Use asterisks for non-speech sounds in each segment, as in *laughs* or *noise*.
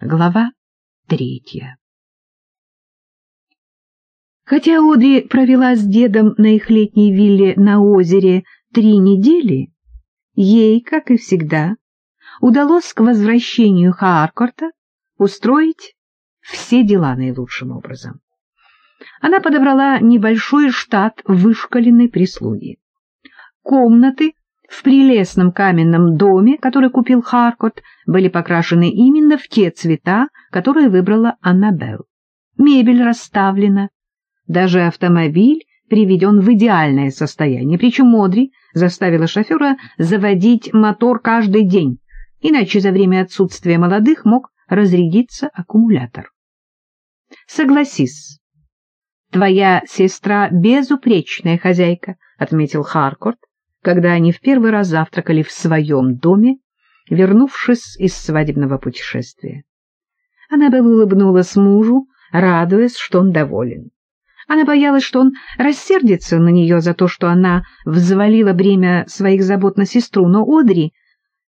Глава третья Хотя Одри провела с дедом на их летней вилле на озере три недели, ей, как и всегда, удалось к возвращению Хааркорта устроить все дела наилучшим образом. Она подобрала небольшой штат вышкаленной прислуги. Комнаты в прелестном каменном доме, который купил Харкот, были покрашены именно в те цвета, которые выбрала Аннабелл. Мебель расставлена, даже автомобиль приведен в идеальное состояние, причем Модри заставила шофера заводить мотор каждый день, иначе за время отсутствия молодых мог разрядиться аккумулятор. «Согласись, твоя сестра безупречная хозяйка», — отметил Харкорт, когда они в первый раз завтракали в своем доме, вернувшись из свадебного путешествия. Аннабелл улыбнулась мужу, радуясь, что он доволен. Она боялась, что он рассердится на нее за то, что она взвалила бремя своих забот на сестру, но Одри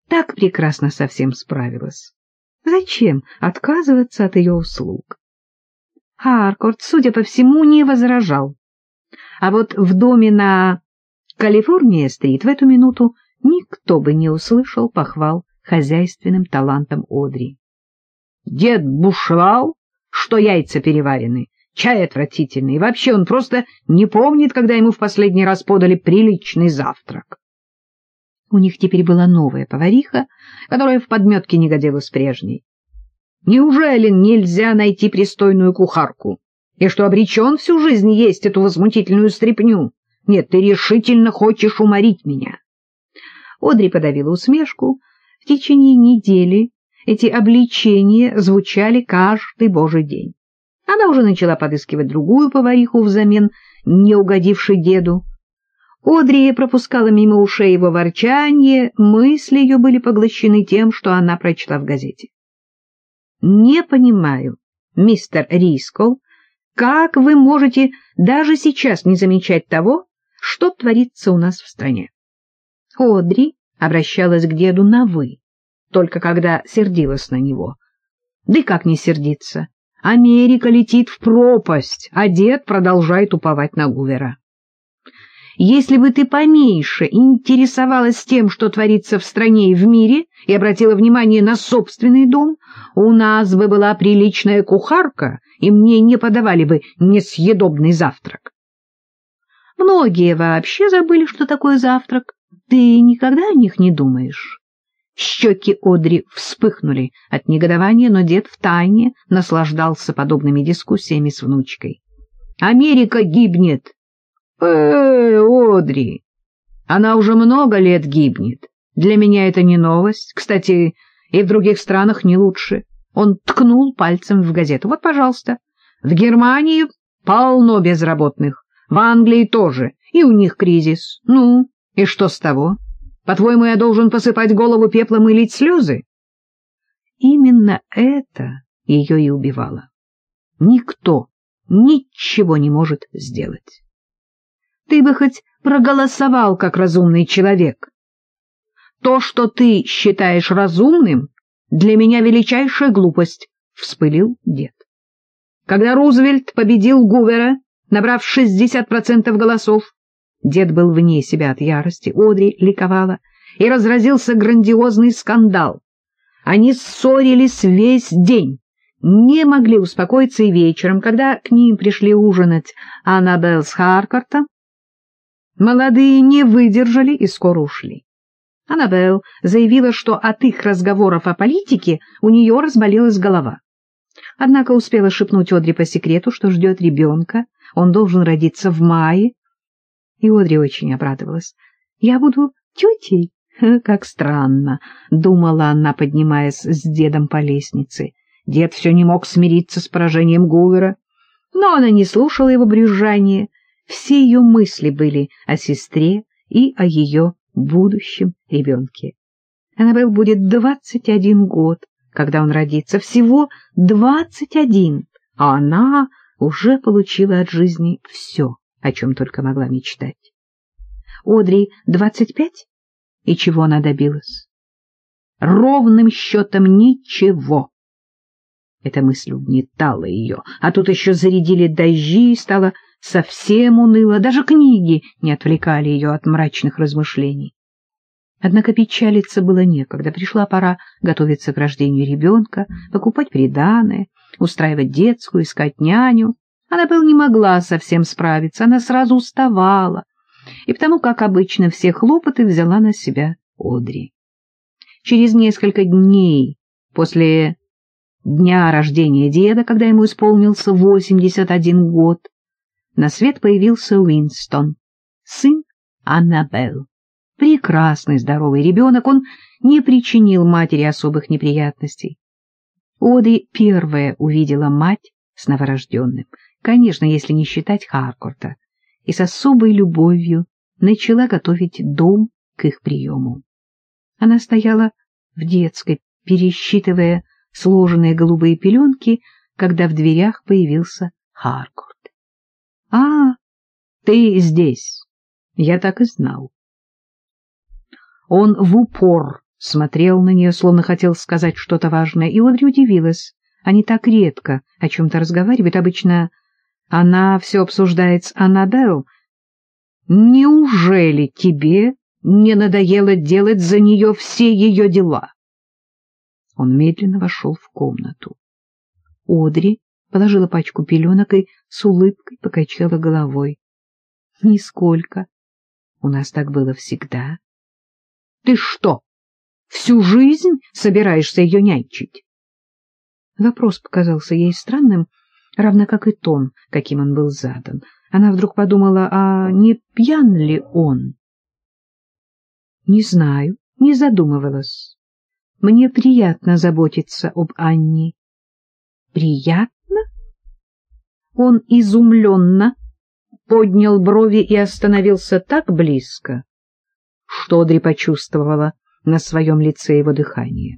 так прекрасно совсем справилась. Зачем отказываться от ее услуг? Харкорт, судя по всему, не возражал. А вот в доме на Калифорния-стрит в эту минуту никто бы не услышал похвал хозяйственным талантам Одри. Дед бушевал, что яйца переварены, чай отвратительный, и вообще он просто не помнит, когда ему в последний раз подали приличный завтрак. У них теперь была новая повариха, которая в подметке не годилась прежней. Неужели нельзя найти пристойную кухарку? И что обречен всю жизнь есть эту возмутительную стряпню? Нет, ты решительно хочешь уморить меня. Одри подавила усмешку. В течение недели эти обличения звучали каждый божий день. Она уже начала подыскивать другую повариху взамен не угодившей деду. Одри пропускала мимо ушей его ворчание, мысли ее были поглощены тем, что она прочла в газете. «Не понимаю, мистер Рискол, как вы можете даже сейчас не замечать того, что творится у нас в стране?» Одри обращалась к деду на «вы», только когда сердилась на него. Да и как не сердиться? Америка летит в пропасть, а дед продолжает уповать на Гувера. Если бы ты поменьше интересовалась тем, что творится в стране и в мире, и обратила внимание на собственный дом, у нас бы была приличная кухарка, и мне не подавали бы несъедобный завтрак. Многие вообще забыли, что такое завтрак. Ты никогда о них не думаешь? Щеки Одри вспыхнули от негодования, но дед втайне наслаждался подобными дискуссиями с внучкой. «Америка гибнет!» «Э, Одри! Она уже много лет гибнет. Для меня это не новость. Кстати, и в других странах не лучше». Он ткнул пальцем в газету. «Вот, пожалуйста, в Германии полно безработных, в Англии тоже, и у них кризис. Ну, и что с того?» По-твоему, я должен посыпать голову пеплом и лить слезы? Именно это ее и убивало. Никто ничего не может сделать. Ты бы хоть проголосовал как разумный человек. То, что ты считаешь разумным, для меня величайшая глупость, — вспылил дед. Когда Рузвельт победил Гувера, набрав 60% голосов, Дед был вне себя от ярости, Одри ликовала, и разразился грандиозный скандал. Они ссорились весь день, не могли успокоиться и вечером, когда к ним пришли ужинать Аннабелл с Харкартом. Молодые не выдержали и скоро ушли. Аннабелл заявила, что от их разговоров о политике у нее разболелась голова. Однако успела шепнуть Одри по секрету, что ждет ребенка, он должен родиться в мае, и Одри очень обрадовалась. «Я буду тетей?» *laughs* «Как странно», — думала она, поднимаясь с дедом по лестнице. Дед все не мог смириться с поражением Гувера, но она не слушала его брюзжания. Все ее мысли были о сестре и о ее будущем ребенке. Аннабелл будет двадцать один год, когда он родится, всего двадцать один, а она уже получила от жизни все о чем только могла мечтать. Одри двадцать пять? И чего она добилась? Ровным счетом ничего. Эта мысль угнетала ее, а тут еще зарядили дожди, и стало совсем уныло, даже книги не отвлекали ее от мрачных размышлений. Однако печалиться было некогда, пришла пора готовиться к рождению ребенка, покупать приданое, устраивать детскую, искать няню. Она был не могла совсем справиться, она сразу уставала, и потому, как обычно, все хлопоты взяла на себя Одри. Через несколько дней после дня рождения деда, когда ему исполнился 81 год, на свет появился Уинстон, сын Аннабелл. Прекрасный здоровый ребенок, он не причинил матери особых неприятностей. Одри первая увидела мать с новорожденным, конечно, если не считать Харкорта, и с особой любовью начала готовить дом к их приему. Она стояла в детской, пересчитывая сложенные голубые пеленки, когда в дверях появился Харкорт. — А, ты здесь. Я так и знал. Он в упор смотрел на нее, словно хотел сказать что-то важное, и Одри удивилась. Они так редко о чем-то разговаривают. Обычно она все обсуждает с Аннабелл. Неужели тебе не надоело делать за нее все ее дела? Он медленно вошел в комнату. Одри положила пачку пеленок и с улыбкой покачала головой. — Нисколько. У нас так было всегда. — Ты что, всю жизнь собираешься ее нянчить? Вопрос показался ей странным, равно как и тон, каким он был задан. Она вдруг подумала, а не пьян ли он? Не знаю, не задумывалась. Мне приятно заботиться об Анне. Приятно? Он изумленно поднял брови и остановился так близко, что Одри почувствовала на своем лице его дыхание.